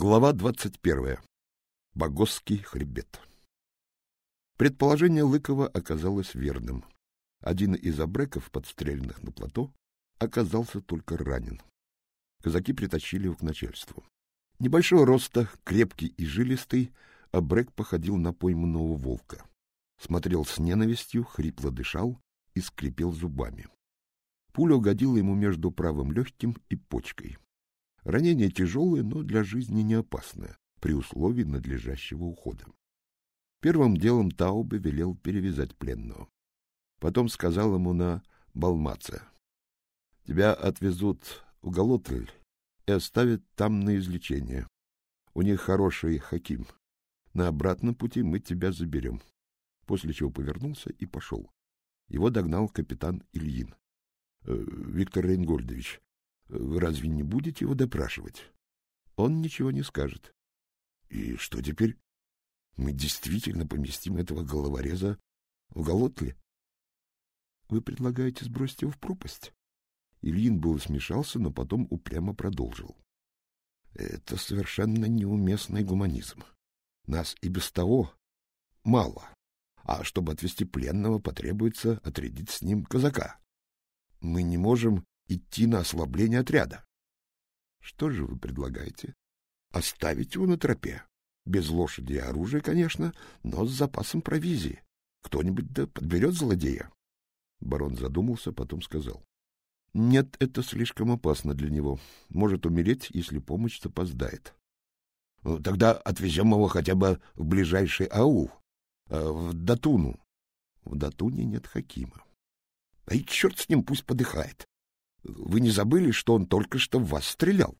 Глава двадцать первая. Богосский хребет. Предположение Лыкова оказалось верным. Один из обреков, подстреленных на плато, оказался только ранен. Казаки притащили его к начальству. Небольшого роста, крепкий и жилистый, обрек походил на пойманного волка. Смотрел с ненавистью, хрипло дышал и скрипел зубами. Пуля угодила ему между правым легким и почкой. Ранение тяжелое, но для жизни не опасное, при условии надлежащего ухода. Первым делом Таубе велел перевязать пленного. Потом сказал ему на Балмаце. — Тебя отвезут в Галотль и оставят там на излечение. У них хороший хаким. На обратном пути мы тебя заберем. После чего повернулся и пошел. Его догнал капитан Ильин. «Э, — Виктор Рейнгольдович, вы разве не будете его допрашивать? Он ничего не скажет. И что теперь? Мы действительно поместим этого головореза в голотле? Вы предлагаете сбросить его в пропасть? Ильин был смешался, но потом упрямо продолжил. Это совершенно неуместный гуманизм. Нас и без того мало. А чтобы отвезти пленного, потребуется отрядить с ним казака. Мы не можем идти на ослабление отряда. Что же вы предлагаете? Оставить его на тропе. Без лошади и оружия, конечно, но с запасом провизии. Кто-нибудь да подберет злодея. Барон задумался, потом сказал. Нет, это слишком опасно для него. Может умереть, если помощь опоздает. Ну, тогда отвезем его хотя бы в ближайший аул, э, в Датуну. В Датуне нет Хакима. А и черт с ним, пусть подыхает. Вы не забыли, что он только что в вас стрелял?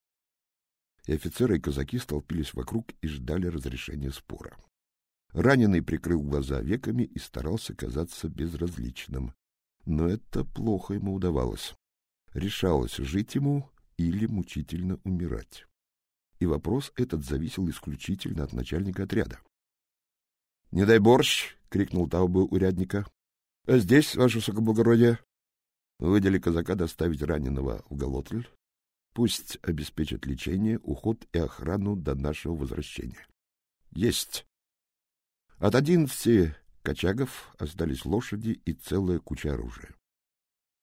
И офицеры и казаки столпились вокруг и ждали разрешения спора. Раненый прикрыл глаза веками и старался казаться безразличным. Но это плохо ему удавалось. Решалось, жить ему или мучительно умирать. И вопрос этот зависел исключительно от начальника отряда. — Не дай борщ! — крикнул Таубы урядника. — Здесь, ваше высокоблагородие. Выдали казака доставить раненого в Галотль. Пусть обеспечат лечение, уход и охрану до нашего возвращения. Есть. От одиннадцати кочагов остались лошади и целая куча оружия.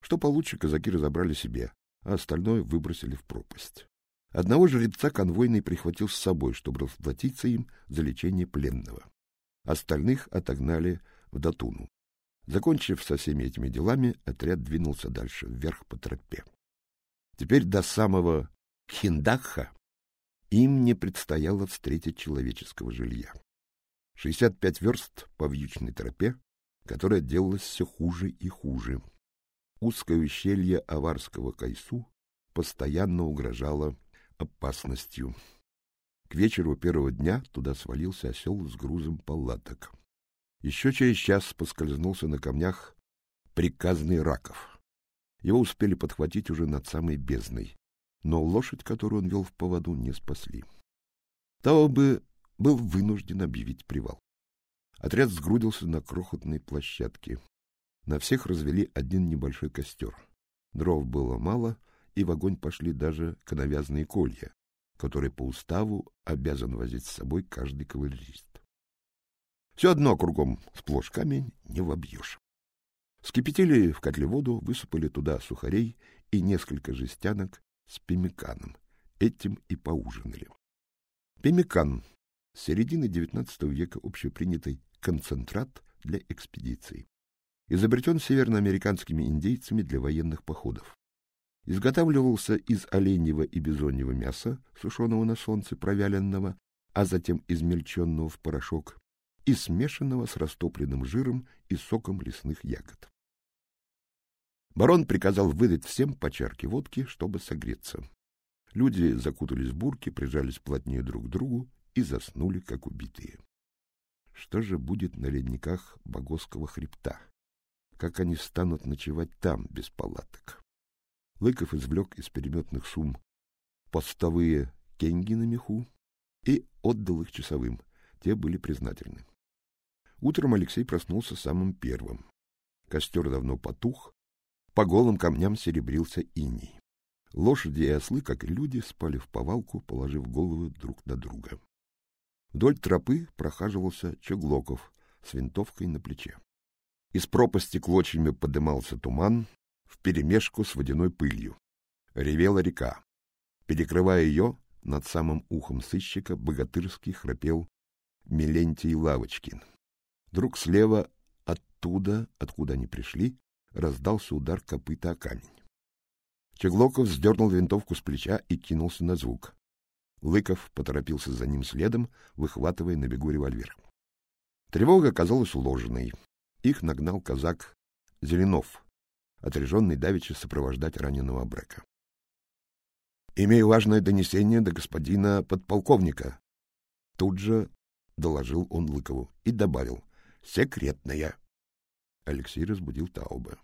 Что получше, казаки разобрали себе, а остальное выбросили в пропасть. Одного жеребца конвойный прихватил с собой, чтобы расплатиться им за лечение пленного. Остальных отогнали в Датуну. Закончив со всеми этими делами, отряд двинулся дальше, вверх по тропе. Теперь до самого Хиндакха им не предстояло встретить человеческого жилья. Шестьдесят пять верст по вьючной тропе, которая делалась все хуже и хуже. Узкое ущелье Аварского Кайсу постоянно угрожало опасностью. К вечеру первого дня туда свалился осел с грузом палаток. Еще через час поскользнулся на камнях приказный Раков. Его успели подхватить уже над самой бездной, но лошадь, которую он вел в поводу, не спасли. Того бы был вынужден объявить привал. Отряд сгрудился на крохотной площадке. На всех развели один небольшой костер. Дров было мало, и в огонь пошли даже коновязные колья, которые по уставу обязан возить с собой каждый кавалерист. Все одно кругом сплошь камень не вобьешь. Скипятили в котле воду, высыпали туда сухарей и несколько жестянок с пемиканом. Этим и поужинали. С середины XIX века общепринятый концентрат для экспедиций. Изобретен северноамериканскими индейцами для военных походов. Изготавливался из оленьего и бизоньего мяса, сушеного на солнце, провяленного, а затем измельченного в порошок, и смешанного с растопленным жиром и соком лесных ягод. Барон приказал выдать всем по чарке водки, чтобы согреться. Люди закутались в бурки, прижались плотнее друг к другу и заснули, как убитые. Что же будет на ледниках Богосского хребта? Как они станут ночевать там, без палаток? Лыков извлек из переметных сумм постовые кенги на меху и отдал их часовым. Те были признательны. Утром Алексей проснулся самым первым. Костер давно потух, по голым камням серебрился иней. Лошади и ослы, как и люди, спали в повалку, положив головы друг на друга. Вдоль тропы прохаживался Чеглоков с винтовкой на плече. Из пропасти клочьями подымался туман вперемешку с водяной пылью. Ревела река. Перекрывая ее, над самым ухом сыщика богатырски храпел Мелентий Лавочкин. Вдруг слева оттуда, откуда они пришли, раздался удар копыта о камень. Чеглоков сдернул винтовку с плеча и кинулся на звук. Лыков поторопился за ним следом, выхватывая на бегу револьвер. Тревога оказалась уложенной. Их нагнал казак Зеленов, отряженный давеча сопровождать раненого Брека. — Имею важное донесение до господина подполковника. Тут же доложил он Лыкову и добавил — секретная. Алексей разбудил Тауба.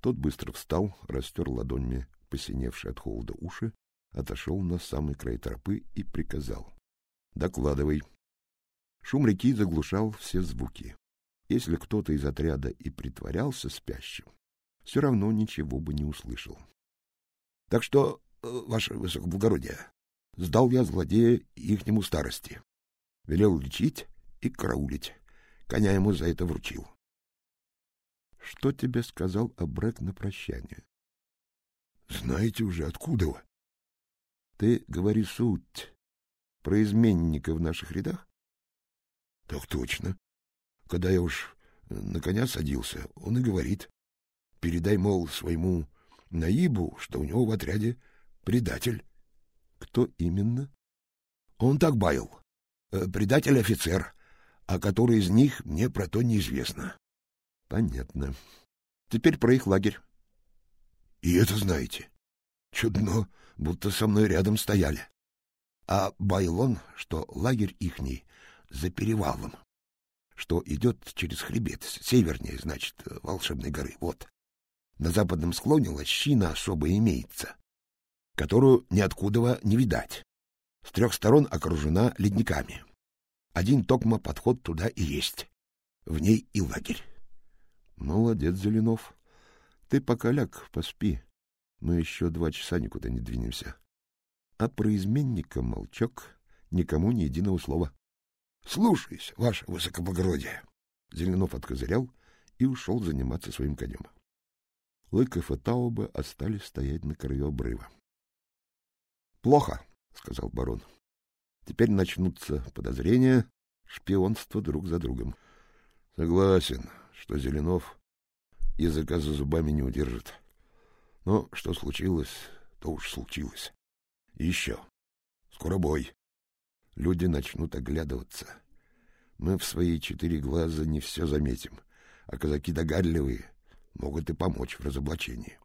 Тот быстро встал, растер ладонями посиневшие от холода уши, отошел на самый край тропы и приказал. — Докладывай. Шум реки заглушал все звуки. Если кто-то из отряда и притворялся спящим, все равно ничего бы не услышал. — Так что, э, ваше высокоблагородие, сдал я злодея ихнему старости. Велел лечить и караулить. Коня ему за это вручил. — Что тебе сказал Абрек на прощание? — Знаете уже, откуда вы? — Ты говори суть. Про изменника в наших рядах? — Так точно. Когда я уж на коня садился, он и говорит. Передай, мол, своему Наибу, что у него в отряде предатель. — Кто именно? — Он так баял. Э, предатель-офицер, а который из них, мне про то неизвестно. — Понятно. Теперь про их лагерь. — И это знаете. Чудно, будто со мной рядом стояли. А Байлон, что лагерь ихний за перевалом, что идет через хребет, севернее, значит, волшебной горы, вот. На западном склоне лощина особо имеется, которую ниоткуда не видать. С трех сторон окружена ледниками. Один токмо подход туда и есть. В ней и лагерь. Молодец, Зеленов. Ты пока ляг, поспи. Мы еще два часа никуда не двинемся. А про изменника молчок, никому ни единого слова. Слушаюсь, ваше высокоблагородие. Зеленов откозырял и ушел заниматься своим конем. Лыков и Тауба остались стоять на краю обрыва. — Плохо, — сказал барон. — Теперь начнутся подозрения, шпионство друг за другом. — Согласен, что Зеленов языка за зубами не удержит. Но что случилось, то уж случилось. И еще. Скоро бой. Люди начнут оглядываться. Мы в свои четыре глаза не все заметим, а казаки догадливые могут и помочь в разоблачении.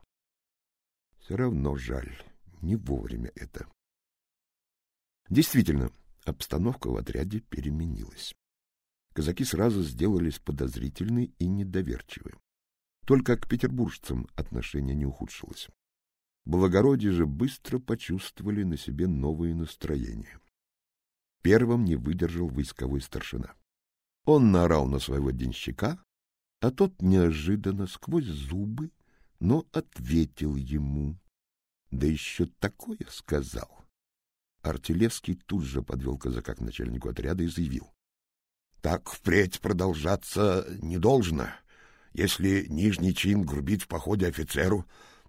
Все равно жаль, не вовремя это. Действительно, обстановка в отряде переменилась. Казаки сразу сделались подозрительны и недоверчивы. Только к петербуржцам отношение не ухудшилось. Благородие же быстро почувствовали на себе новые настроения. Первым не выдержал войсковой старшина. Он наорал на своего денщика, а тот неожиданно сквозь зубы, но ответил ему. Да еще такое сказал. Артилевский тут же подвел казака к начальнику отряда и заявил. — Так впредь продолжаться не должно. Если нижний чин грубит в походе офицеру,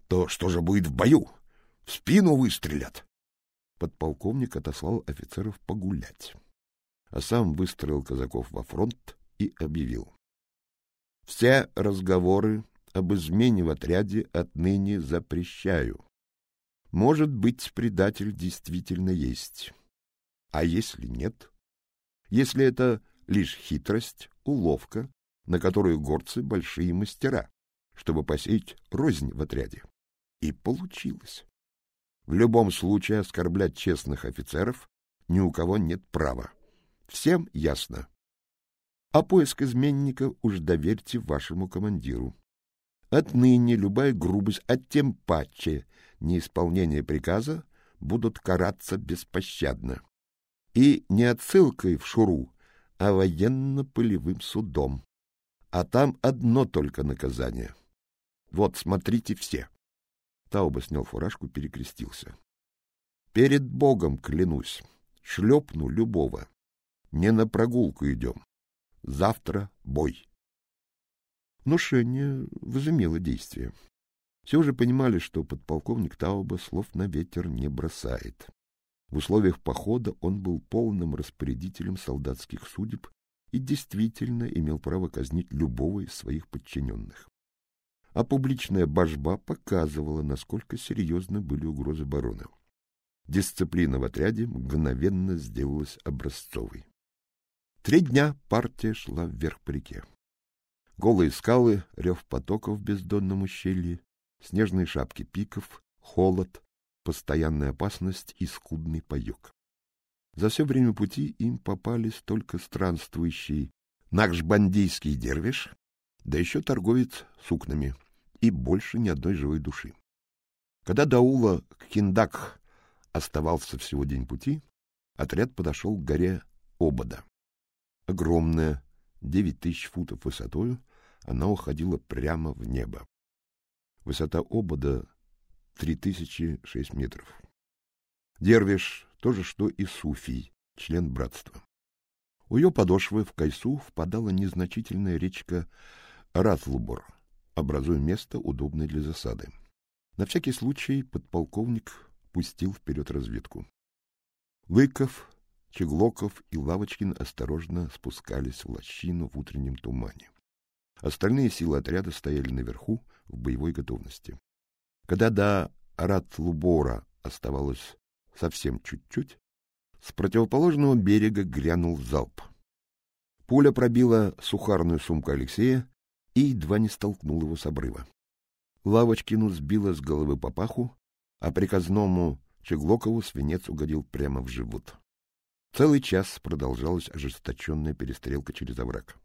то что же будет в бою? В спину выстрелят. Подполковник отослал офицеров погулять, а сам выстроил казаков во фронт и объявил. Все разговоры об измене в отряде отныне запрещаю. Может быть, предатель действительно есть. А если нет? Если это лишь хитрость, уловка, на которую горцы большие мастера, чтобы посеять рознь в отряде. И получилось. В любом случае оскорблять честных офицеров ни у кого нет права. Всем ясно. А поиск изменника уж доверьте вашему командиру. Отныне любая грубость, а тем паче неисполнение приказа будут караться беспощадно. И не отсылкой в Шуру, а военно-полевым судом. А там одно только наказание. Вот, смотрите все. Тауба снял фуражку, перекрестился. — Перед Богом клянусь, шлепну любого. Не на прогулку идем. Завтра бой. Внушение возымело действие. Все уже понимали, что подполковник Тауба слов на ветер не бросает. В условиях похода он был полным распорядителем солдатских судеб и действительно имел право казнить любого из своих подчиненных. А публичная божба показывала, насколько серьезны были угрозы барона. Дисциплина в отряде мгновенно сделалась образцовой. Три дня партия шла вверх по реке. Голые скалы, рев потоков в бездонном ущелье, снежные шапки пиков, холод, постоянная опасность и скудный паёк. За все время пути им попались только странствующий накшбандийский дервиш, да еще торговец сукнами, и больше ни одной живой души. Когда до Ула к Киндак оставался всего день пути, отряд подошел к горе Обода. Огромная, девять тысяч футов высотою, она уходила прямо в небо. Высота Обода — три тысячи шесть метров. Дервиш — то же, что и Суфий, член братства. У ее подошвы в Кайсу впадала незначительная речка Ратлубор, образуя место, удобное для засады. На всякий случай подполковник пустил вперед разведку. Лыков, Чеглоков и Лавочкин осторожно спускались в лощину в утреннем тумане. Остальные силы отряда стояли наверху в боевой готовности. Когда до Ратлубора оставалось совсем чуть-чуть, с противоположного берега грянул залп. Пуля пробила сухарную сумку Алексея и едва не столкнул его с обрыва. Лавочкину сбила с головы папаху, а приказному Чеглокову свинец угодил прямо в живот. Целый час продолжалась ожесточенная перестрелка через овраг.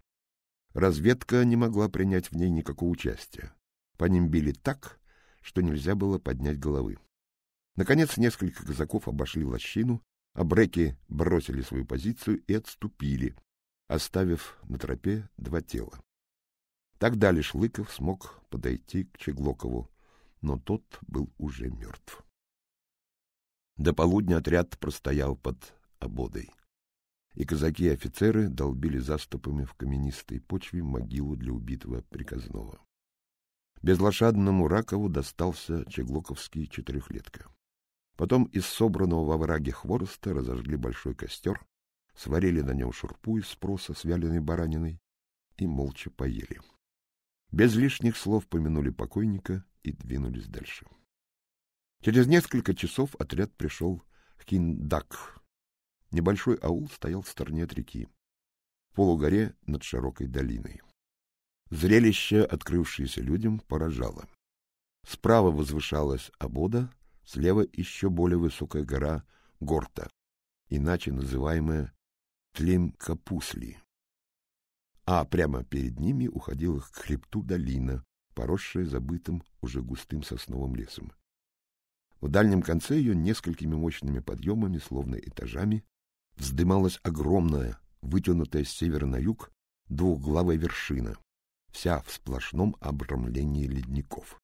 Разведка не могла принять в ней никакого участия. По ним били так, что нельзя было поднять головы. Наконец несколько казаков обошли лощину, а бреки бросили свою позицию и отступили, оставив на тропе два тела. Тогда лишь Лыков смог подойти к Чеглокову, но тот был уже мертв. До полудня отряд простоял под ободой, и казаки и офицеры долбили заступами в каменистой почве могилу для убитого приказного. Безлошадному Ракову достался чеглоковский четырехлетка. Потом из собранного во враге хвороста разожгли большой костер, сварили на нем шурпу из спроса с вяленой бараниной и молча поели. Без лишних слов помянули покойника и двинулись дальше. Через несколько часов отряд пришел в Киндак. Небольшой аул стоял в стороне от реки, в полугоре над широкой долиной. Зрелище, открывшееся людям, поражало. Справа возвышалась Абода, слева еще более высокая гора Горта, иначе называемая Тлим-Капусли а прямо перед ними уходила к хребту долина, поросшая забытым уже густым сосновым лесом. В дальнем конце ее несколькими мощными подъемами, словно этажами, вздымалась огромная, вытянутая с севера на юг, двухглавая вершина, вся в сплошном обрамлении ледников.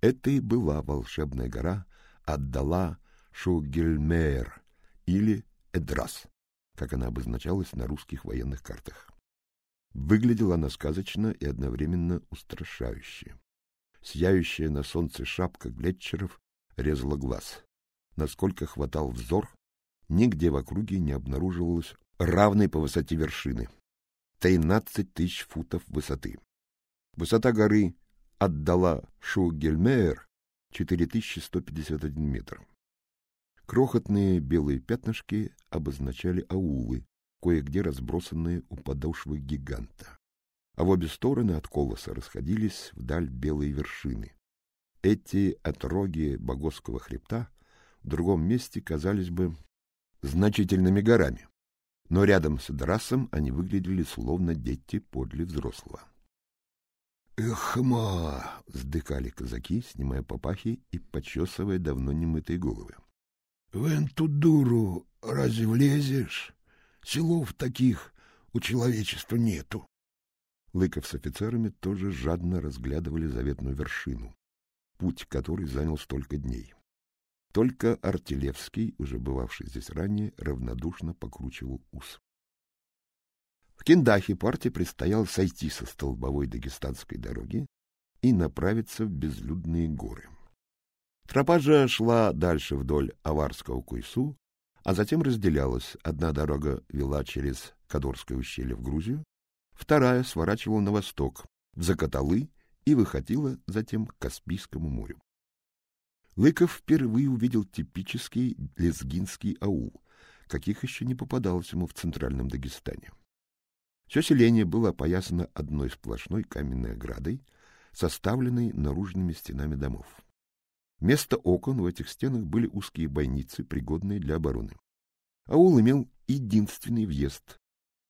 Это и была волшебная гора отдала Шугельмейр или Эдрас, как она обозначалась на русских военных картах. Выглядела она сказочно и одновременно устрашающе. Сияющая на солнце шапка глетчеров резала глаз. Насколько хватал взор, нигде в округе не обнаруживалось равной по высоте вершины. Тринадцать тысяч футов высоты. Высота горы отдала Шугельмейер 4151 метр. Крохотные белые пятнышки обозначали аулы, кое-где разбросанные у подошвы гиганта. А в обе стороны от колоса расходились вдаль белые вершины. Эти отроги Богосского хребта в другом месте казались бы значительными горами, но рядом с Эдрасом они выглядели словно дети подле взрослого. «Эхма!» — вздыхали казаки, снимая папахи и почесывая давно немытые головы. «В эту дуру разве влезешь?» Селов таких у человечества нету. Лыков с офицерами тоже жадно разглядывали заветную вершину. путь который занял столько дней. Только Артилевский, уже бывавший здесь ранее, равнодушно покручивал ус. В Киндахе партии предстояло сойти со столбовой дагестанской дороги и направиться в безлюдные горы. Тропа же шла дальше вдоль Аварского Куйсу, а затем разделялась. Одна дорога вела через Кадорское ущелье в Грузию, вторая сворачивала на восток, в Закаталы и выходила затем к Каспийскому морю. Лыков впервые увидел типический лезгинский аул, каких еще не попадалось ему в центральном Дагестане. Все селение было опоясано одной сплошной каменной оградой, составленной наружными стенами домов. Вместо окон в этих стенах были узкие бойницы, пригодные для обороны. Аул имел единственный въезд,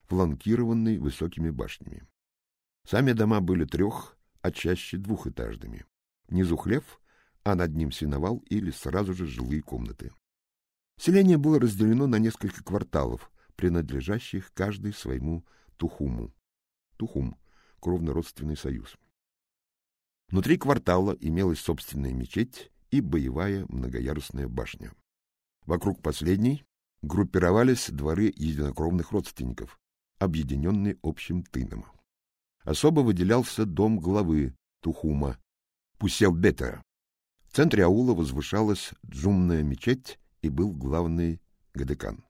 фланкированный высокими башнями. Сами дома были трех, а чаще двухэтажными. Внизу хлев, а над ним сеновал или сразу же жилые комнаты. Селение было разделено на несколько кварталов, принадлежащих каждый своему тухуму. Тухум — кровно-родственный союз. Внутри квартала имелась собственная мечеть и боевая многоярусная башня. Вокруг последней группировались дворы единокровных родственников, объединенные общим тыном. Особо выделялся дом главы Тухума, Пуселбетера. В центре аула возвышалась джумная мечеть и был главный гадекан.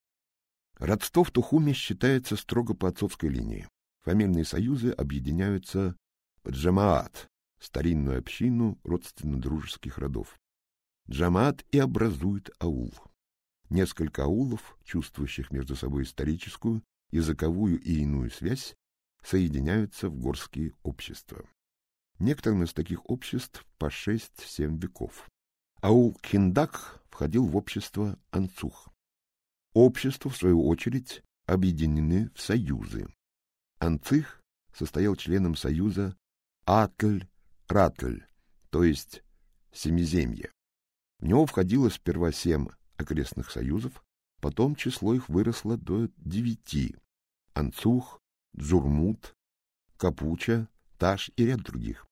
Родство в Тухуме считается строго по отцовской линии. Фамильные союзы объединяются в джамаат, старинную общину родственно-дружеских родов. Джамаат и образует аул. Несколько аулов, чувствующих между собой историческую, языковую и иную связь, соединяются в горские общества. Некоторым из таких обществ по шесть-семь веков. Аул Киндак входил в общество Анцух. Общества, в свою очередь, объединены в союзы. Анцих состоял членом союза Атль-Ратль, то есть Семиземье. В него входило сперва семь окрестных союзов, потом число их выросло до девяти — Анцух, Джурмут, Капуча, Таш и ряд других.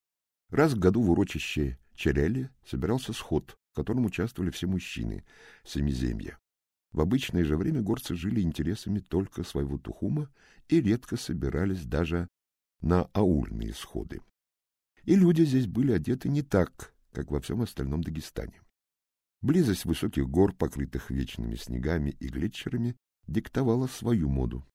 Раз в году в урочище Черели собирался сход, в котором участвовали все мужчины Семиземья. В обычное же время горцы жили интересами только своего тухума и редко собирались даже на аульные сходы. И люди здесь были одеты не так, как во всем остальном Дагестане. Близость высоких гор, покрытых вечными снегами и глетчерами, диктовала свою моду.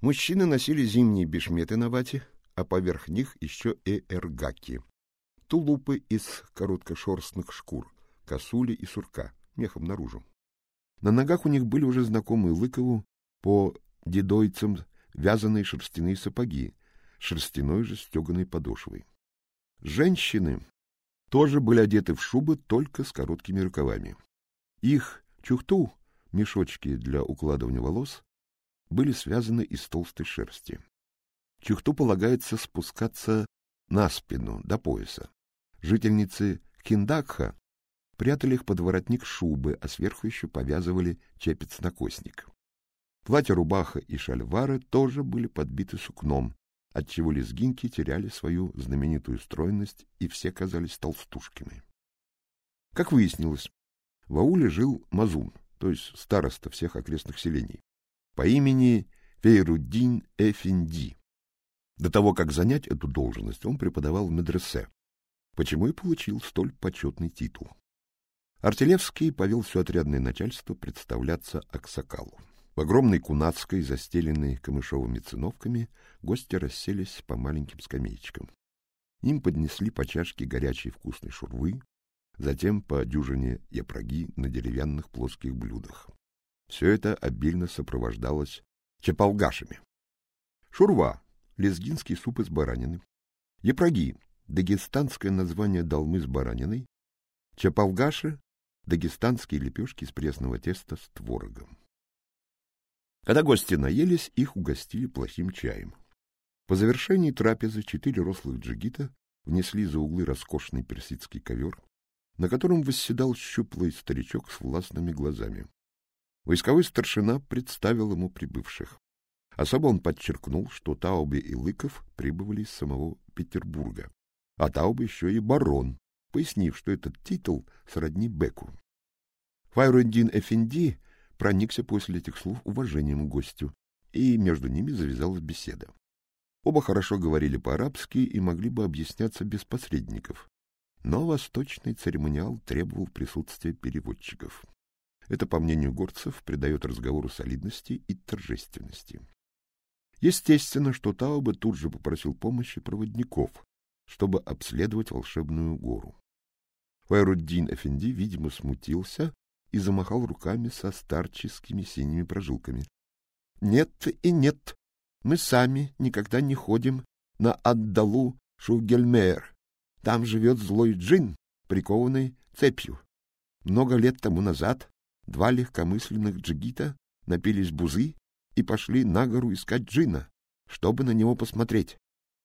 Мужчины носили зимние бешметы на вате, а поверх них еще и эргаки — тулупы из короткошерстных шкур, косули и сурка, мехом наружу. На ногах у них были уже знакомые Лыкову по дедойцам вязаные шерстяные сапоги, шерстяной же стеганой подошвой. Женщины тоже были одеты в шубы только с короткими рукавами. Их чухту, мешочки для укладывания волос, были связаны из толстой шерсти. Чухту полагается спускаться на спину, до пояса. Жительницы Киндакха прятали их под воротник шубы, а сверху еще повязывали чепец-накосник. Платья-рубаха и шальвары тоже были подбиты сукном, отчего лезгинки теряли свою знаменитую стройность, и все казались толстушками. Как выяснилось, в ауле жил Мазун, то есть староста всех окрестных селений, по имени Фейруддин Эфинди. До того, как занять эту должность, он преподавал в медресе, почему и получил столь почетный титул. Артилевский повел все отрядное начальство представляться Аксакалу. В огромной кунацкой, застеленной камышовыми циновками, гости расселись по маленьким скамеечкам. Им поднесли по чашке горячей вкусной шурвы, затем по дюжине япроги на деревянных плоских блюдах. Все это обильно сопровождалось чапалгашами. Шурва — лезгинский суп из баранины. Япроги — дагестанское название долмы с бараниной. Чапалгаши — дагестанские лепешки из пресного теста с творогом. Когда гости наелись, их угостили плохим чаем. По завершении трапезы четыре рослых джигита внесли за углы роскошный персидский ковер, на котором восседал щуплый старичок с властными глазами. Войсковой старшина представил ему прибывших. Особо он подчеркнул, что Таубе и Лыков прибыли из самого Петербурга, а Таубе еще и барон, пояснив, что этот титул сродни Беку. Файруддин Эфенди проникся после этих слов уважением к гостю, и между ними завязалась беседа. Оба хорошо говорили по-арабски и могли бы объясняться без посредников. Но восточный церемониал требовал присутствия переводчиков. Это, по мнению горцев, придает разговору солидности и торжественности. Естественно, что Тауба тут же попросил помощи проводников, чтобы обследовать волшебную гору. Файруддин Эфенди, видимо, смутился и замахал руками со старческими синими прожилками. — Нет и нет. Мы сами никогда не ходим на Аддалу Шугельмейр. Там живет злой джин, прикованный цепью. Много лет тому назад два легкомысленных джигита напились бузы и пошли на гору искать джина, чтобы на него посмотреть.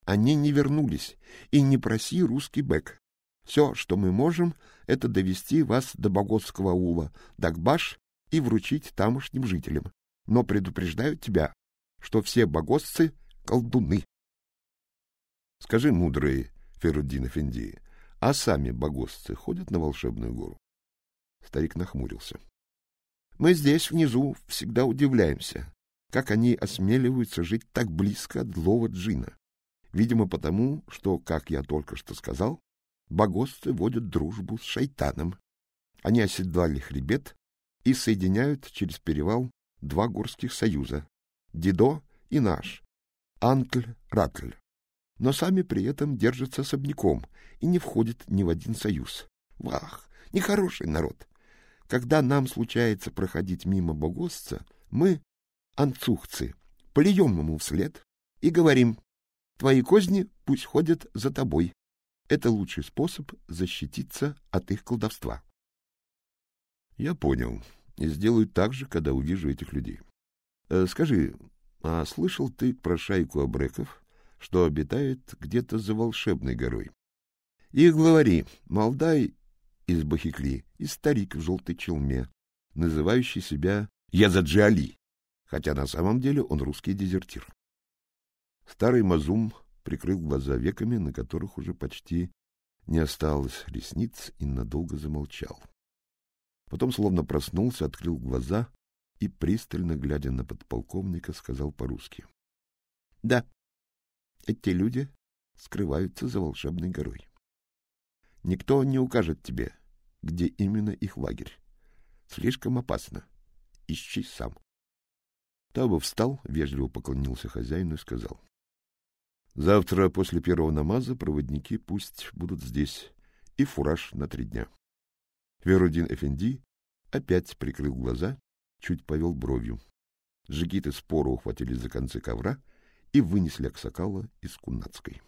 Они не вернулись, и не проси русский бэк. Все, что мы можем, это довести вас до Боготского аула, Дагбаш, и вручить тамошним жителям. Но предупреждаю тебя, что все богосцы — колдуны. Скажи, мудрый Феруддин Эфенди, а сами богосцы ходят на волшебную гору? Старик нахмурился. Мы здесь, внизу, всегда удивляемся, как они осмеливаются жить так близко от злого джина. Видимо, потому, что, как я только что сказал, богосцы водят дружбу с шайтаном. Они оседлали хребет и соединяют через перевал два горских союза — Дидо и наш, Антль-Ратль. Но сами при этом держатся особняком и не входят ни в один союз. Вах, нехороший народ! Когда нам случается проходить мимо богосца, мы, анцухцы, плюем ему вслед и говорим Твои козни пусть ходят за тобой. Это лучший способ защититься от их колдовства. Я понял. И сделаю так же, когда увижу этих людей. Э, скажи, а слышал ты про шайку абреков, что обитает где-то за волшебной горой? Их главари Малдай из Бахикли и старик в желтой челме, называющий себя Язаджи хотя на самом деле он русский дезертир. Старый Мазум прикрыл глаза веками, на которых уже почти не осталось ресниц, и надолго замолчал. Потом словно проснулся, открыл глаза и, пристально глядя на подполковника, сказал по-русски. — Да, эти люди скрываются за волшебной горой. Никто не укажет тебе, где именно их лагерь. Слишком опасно. Ищи сам. Таба встал, вежливо поклонился хозяину и сказал. Завтра после первого намаза проводники пусть будут здесь, и фураж на три дня. Верудин Эфенди опять прикрыл глаза, чуть повел бровью. Жигиты споро ухватили за концы ковра и вынесли Аксакала из Кунацкой.